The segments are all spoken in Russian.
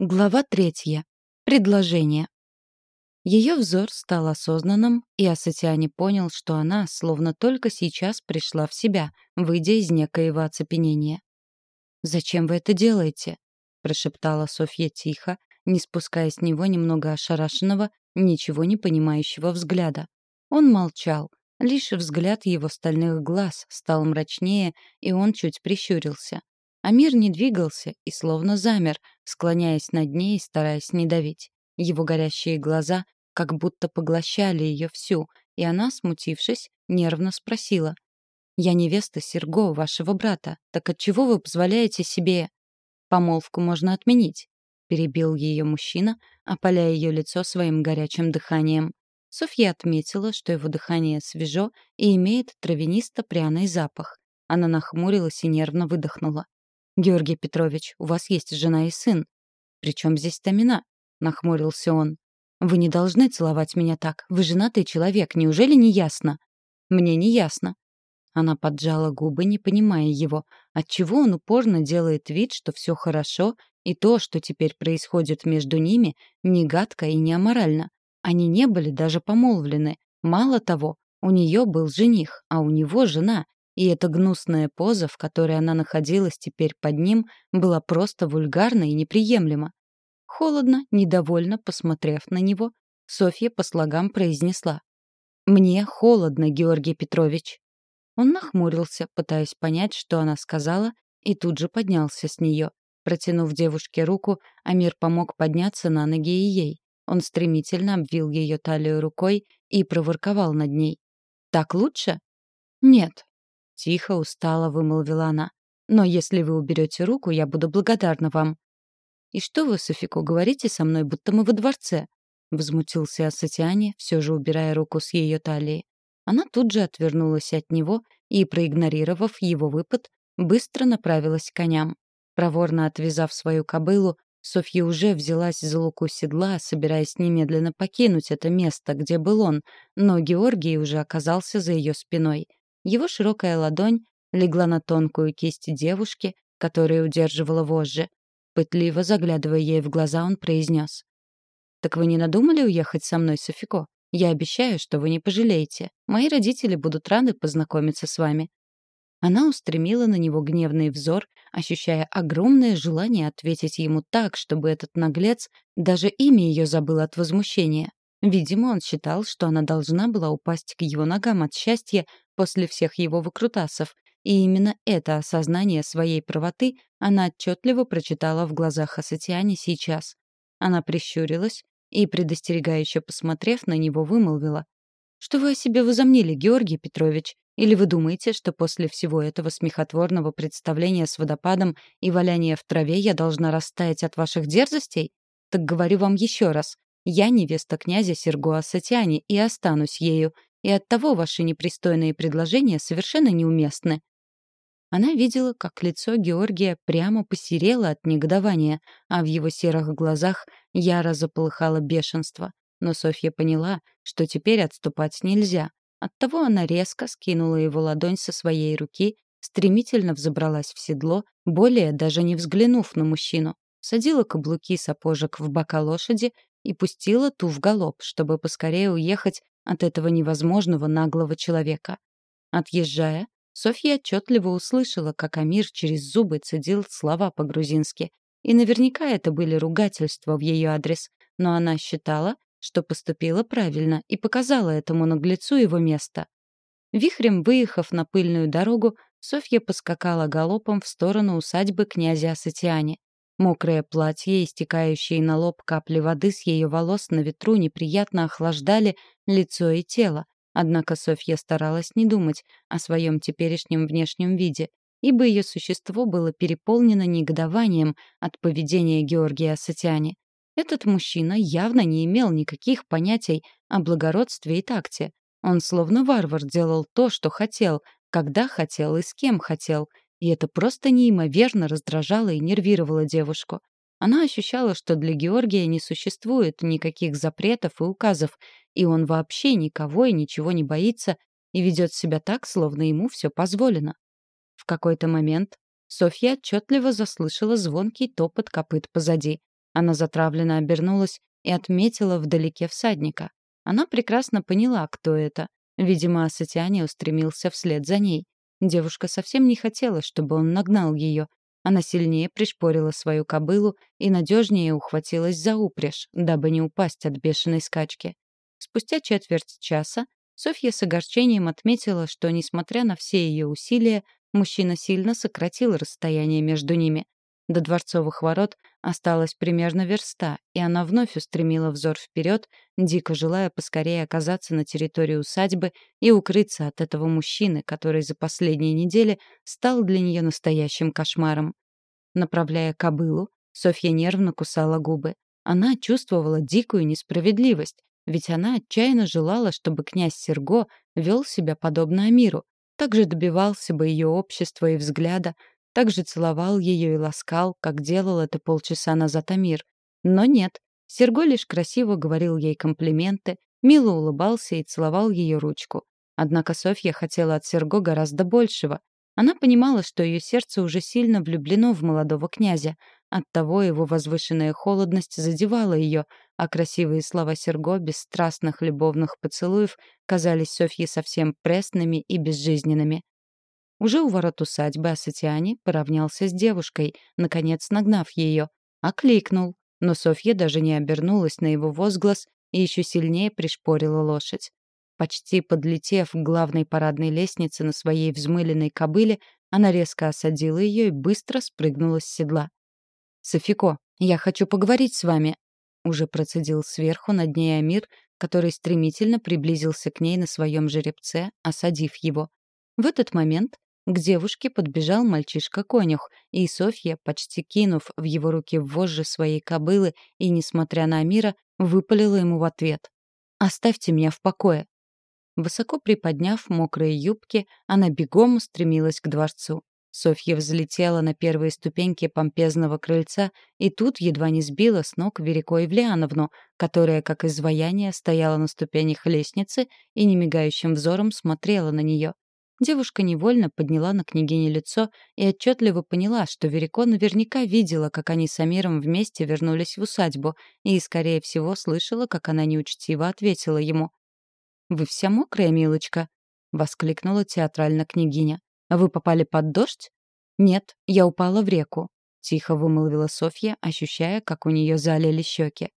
Глава третья. Предложение. Ее взор стал осознанным, и Асатиане понял, что она словно только сейчас пришла в себя, выйдя из некоего оцепенения. «Зачем вы это делаете?» — прошептала Софья тихо, не спуская с него немного ошарашенного, ничего не понимающего взгляда. Он молчал. Лишь взгляд его стальных глаз стал мрачнее, и он чуть прищурился. Амир не двигался и словно замер, склоняясь над ней и стараясь не давить. Его горящие глаза как будто поглощали ее всю, и она, смутившись, нервно спросила. «Я невеста Серго, вашего брата. Так отчего вы позволяете себе...» «Помолвку можно отменить», — перебил ее мужчина, опаляя ее лицо своим горячим дыханием. Софья отметила, что его дыхание свежо и имеет травянисто-пряный запах. Она нахмурилась и нервно выдохнула. «Георгий Петрович, у вас есть жена и сын. Причем здесь Тамина?» — нахмурился он. «Вы не должны целовать меня так. Вы женатый человек. Неужели не ясно?» «Мне не ясно». Она поджала губы, не понимая его, отчего он упорно делает вид, что все хорошо, и то, что теперь происходит между ними, не гадко и не аморально. Они не были даже помолвлены. Мало того, у нее был жених, а у него жена, и эта гнусная поза, в которой она находилась теперь под ним, была просто вульгарна и неприемлема. Холодно, недовольно посмотрев на него, Софья по слогам произнесла. «Мне холодно, Георгий Петрович». Он нахмурился, пытаясь понять, что она сказала, и тут же поднялся с нее. Протянув девушке руку, Амир помог подняться на ноги и ей. Он стремительно обвил ее талию рукой и проворковал над ней. «Так лучше?» «Нет», Тихо, устало вымолвила она. «Но если вы уберете руку, я буду благодарна вам». «И что вы, Софико, говорите со мной, будто мы во дворце?» Возмутился Асатиане, все же убирая руку с ее талии. Она тут же отвернулась от него и, проигнорировав его выпад, быстро направилась к коням. Проворно отвязав свою кобылу, Софья уже взялась за луку седла, собираясь немедленно покинуть это место, где был он, но Георгий уже оказался за ее спиной — его широкая ладонь легла на тонкую кисть девушки, которая удерживала вожжи. Пытливо заглядывая ей в глаза, он произнес. «Так вы не надумали уехать со мной, Софико? Я обещаю, что вы не пожалеете. Мои родители будут рады познакомиться с вами». Она устремила на него гневный взор, ощущая огромное желание ответить ему так, чтобы этот наглец даже имя ее забыл от возмущения. Видимо, он считал, что она должна была упасть к его ногам от счастья после всех его выкрутасов, и именно это осознание своей правоты она отчетливо прочитала в глазах Асатиане сейчас. Она прищурилась и, предостерегающе посмотрев на него, вымолвила. «Что вы о себе возомнили, Георгий Петрович? Или вы думаете, что после всего этого смехотворного представления с водопадом и валяния в траве я должна растаять от ваших дерзостей? Так говорю вам еще раз. Я невеста князя Серго Асатиани и останусь ею, и оттого ваши непристойные предложения совершенно неуместны». Она видела, как лицо Георгия прямо посерело от негодования, а в его серых глазах яро заполыхало бешенство. Но Софья поняла, что теперь отступать нельзя. Оттого она резко скинула его ладонь со своей руки, стремительно взобралась в седло, более даже не взглянув на мужчину, садила каблуки сапожек в бока лошади и пустила ту в галоп, чтобы поскорее уехать от этого невозможного наглого человека. Отъезжая, Софья отчетливо услышала, как Амир через зубы цедил слова по-грузински. И наверняка это были ругательства в ее адрес, но она считала, что поступила правильно и показала этому наглецу его место. Вихрем выехав на пыльную дорогу, Софья поскакала галопом в сторону усадьбы князя Асатиани. Мокрое платье, истекающие на лоб капли воды с ее волос на ветру неприятно охлаждали лицо и тело. Однако Софья старалась не думать о своем теперешнем внешнем виде, ибо ее существо было переполнено негодованием от поведения Георгия Сатиани. Этот мужчина явно не имел никаких понятий о благородстве и такте. Он словно варвар делал то, что хотел, когда хотел и с кем хотел — и это просто неимоверно раздражало и нервировало девушку. Она ощущала, что для Георгия не существует никаких запретов и указов, и он вообще никого и ничего не боится и ведет себя так, словно ему все позволено. В какой-то момент Софья отчетливо заслышала звонкий топот копыт позади. Она затравленно обернулась и отметила вдалеке всадника. Она прекрасно поняла, кто это. Видимо, Асатиане устремился вслед за ней. Девушка совсем не хотела, чтобы он нагнал ее. Она сильнее пришпорила свою кобылу и надежнее ухватилась за упряжь, дабы не упасть от бешеной скачки. Спустя четверть часа Софья с огорчением отметила, что, несмотря на все ее усилия, мужчина сильно сократил расстояние между ними. До дворцовых ворот осталось примерно верста, и она вновь устремила взор вперед, дико желая поскорее оказаться на территории усадьбы и укрыться от этого мужчины, который за последние недели стал для нее настоящим кошмаром. Направляя кобылу, Софья нервно кусала губы. Она чувствовала дикую несправедливость, ведь она отчаянно желала, чтобы князь Серго вел себя подобно Амиру, также добивался бы ее общества и взгляда, также целовал ее и ласкал, как делал это полчаса назад Амир. Но нет, Серго лишь красиво говорил ей комплименты, мило улыбался и целовал ее ручку. Однако Софья хотела от Серго гораздо большего. Она понимала, что ее сердце уже сильно влюблено в молодого князя. Оттого его возвышенная холодность задевала ее, а красивые слова Серго без страстных любовных поцелуев казались Софье совсем пресными и безжизненными. Уже у ворот усадьбы Асатиани поравнялся с девушкой, наконец нагнав ее. Окликнул, но Софья даже не обернулась на его возглас и еще сильнее пришпорила лошадь. Почти подлетев к главной парадной лестнице на своей взмыленной кобыле, она резко осадила ее и быстро спрыгнула с седла. «Софико, я хочу поговорить с вами», — уже процедил сверху над ней Амир, который стремительно приблизился к ней на своем жеребце, осадив его. В этот момент к девушке подбежал мальчишка-конюх, и Софья, почти кинув в его руки вожжи своей кобылы и, несмотря на Амира, выпалила ему в ответ. «Оставьте меня в покое». Высоко приподняв мокрые юбки, она бегом устремилась к дворцу. Софья взлетела на первые ступеньки помпезного крыльца и тут едва не сбила с ног Верико Евлеановну, которая, как изваяние, стояла на ступенях лестницы и немигающим взором смотрела на нее. Девушка невольно подняла на княгине лицо и отчетливо поняла, что Верико наверняка видела, как они с Амиром вместе вернулись в усадьбу, и, скорее всего, слышала, как она неучтиво ответила ему. «Вы вся мокрая, милочка?» — воскликнула театрально княгиня. «Вы попали под дождь?» «Нет, я упала в реку», — тихо вымолвила Софья, ощущая, как у нее залили щеки.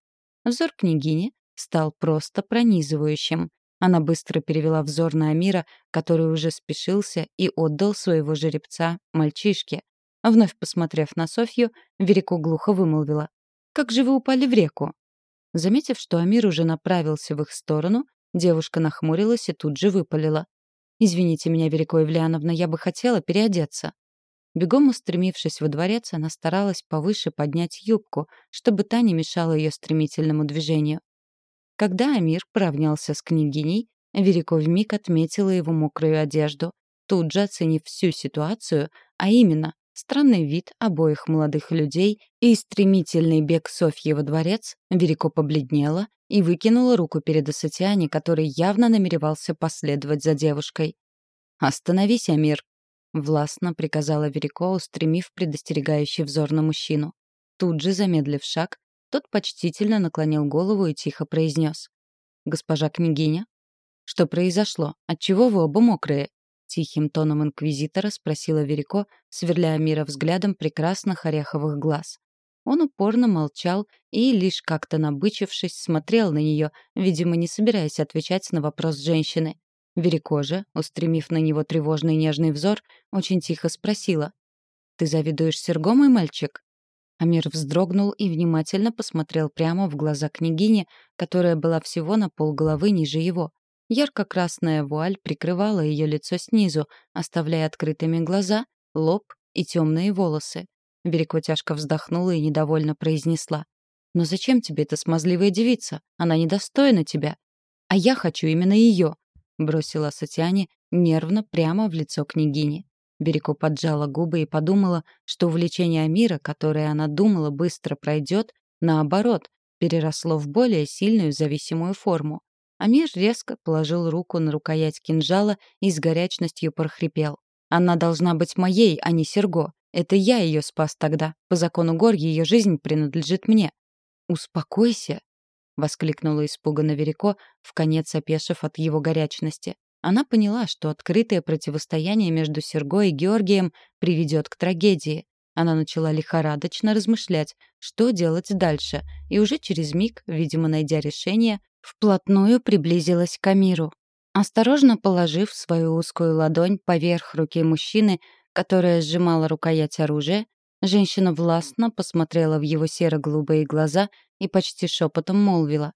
Взор княгини стал просто пронизывающим. Она быстро перевела взор на Амира, который уже спешился и отдал своего жеребца мальчишке. Вновь посмотрев на Софью, Верико глухо вымолвила. «Как же вы упали в реку?» Заметив, что Амир уже направился в их сторону, девушка нахмурилась и тут же выпалила. «Извините меня, Верико Евлеановна, я бы хотела переодеться». Бегом устремившись во дворец, она старалась повыше поднять юбку, чтобы та не мешала ее стремительному движению. Когда Амир поравнялся с княгиней, Верико вмиг отметила его мокрую одежду, тут же оценив всю ситуацию, а именно странный вид обоих молодых людей и стремительный бег Софьи во дворец, Верико побледнела и выкинула руку перед Асатиане, который явно намеревался последовать за девушкой. «Остановись, Амир!» — властно приказала Верико, устремив предостерегающий взор на мужчину. Тут же, замедлив шаг, тот почтительно наклонил голову и тихо произнес. «Госпожа княгиня?» «Что произошло? Отчего вы оба мокрые?» Тихим тоном инквизитора спросила Верико, сверляя мира взглядом прекрасных ореховых глаз. Он упорно молчал и, лишь как-то набычившись, смотрел на нее, видимо, не собираясь отвечать на вопрос женщины. Верико же, устремив на него тревожный нежный взор, очень тихо спросила. «Ты завидуешь Серго, мой мальчик?» Амир вздрогнул и внимательно посмотрел прямо в глаза княгини, которая была всего на полголовы ниже его. Ярко-красная вуаль прикрывала ее лицо снизу, оставляя открытыми глаза, лоб и темные волосы. Береко тяжко вздохнула и недовольно произнесла. «Но зачем тебе эта смазливая девица? Она недостойна тебя». «А я хочу именно ее», — бросила Сатиане нервно прямо в лицо княгини. Береко поджала губы и подумала, что увлечение Амира, которое она думала быстро пройдет, наоборот, переросло в более сильную зависимую форму. Амир резко положил руку на рукоять кинжала и с горячностью прохрипел. «Она должна быть моей, а не Серго. Это я ее спас тогда. По закону гор ее жизнь принадлежит мне». «Успокойся!» — воскликнула испуганно Верико, вконец опешив от его горячности. Она поняла, что открытое противостояние между Серго и Георгием приведет к трагедии. Она начала лихорадочно размышлять, что делать дальше, и уже через миг, видимо, найдя решение, вплотную приблизилась к Амиру. Осторожно положив свою узкую ладонь поверх руки мужчины, которая сжимала рукоять оружия, женщина властно посмотрела в его серо-голубые глаза и почти шепотом молвила.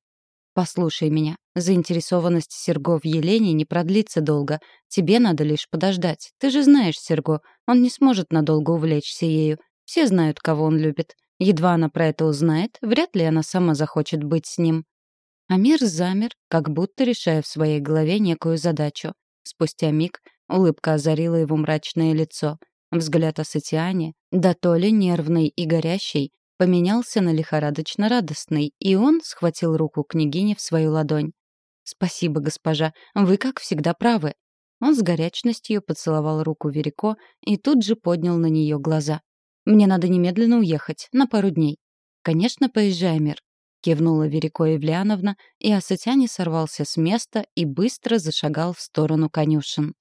«Послушай меня. Заинтересованность Серго в Елене не продлится долго. Тебе надо лишь подождать. Ты же знаешь Серго. Он не сможет надолго увлечься ею. Все знают, кого он любит. Едва она про это узнает, вряд ли она сама захочет быть с ним». Амир замер, как будто решая в своей голове некую задачу. Спустя миг улыбка озарила его мрачное лицо. Взгляд Асатиане, да то ли нервный и горящий, поменялся на лихорадочно радостный, и он схватил руку княгини в свою ладонь. «Спасибо, госпожа, вы, как всегда, правы». Он с горячностью поцеловал руку Верико и тут же поднял на нее глаза. «Мне надо немедленно уехать, на пару дней». «Конечно, поезжай, Мир», — кивнула Верико Евлеановна, и Асатяне сорвался с места и быстро зашагал в сторону конюшен.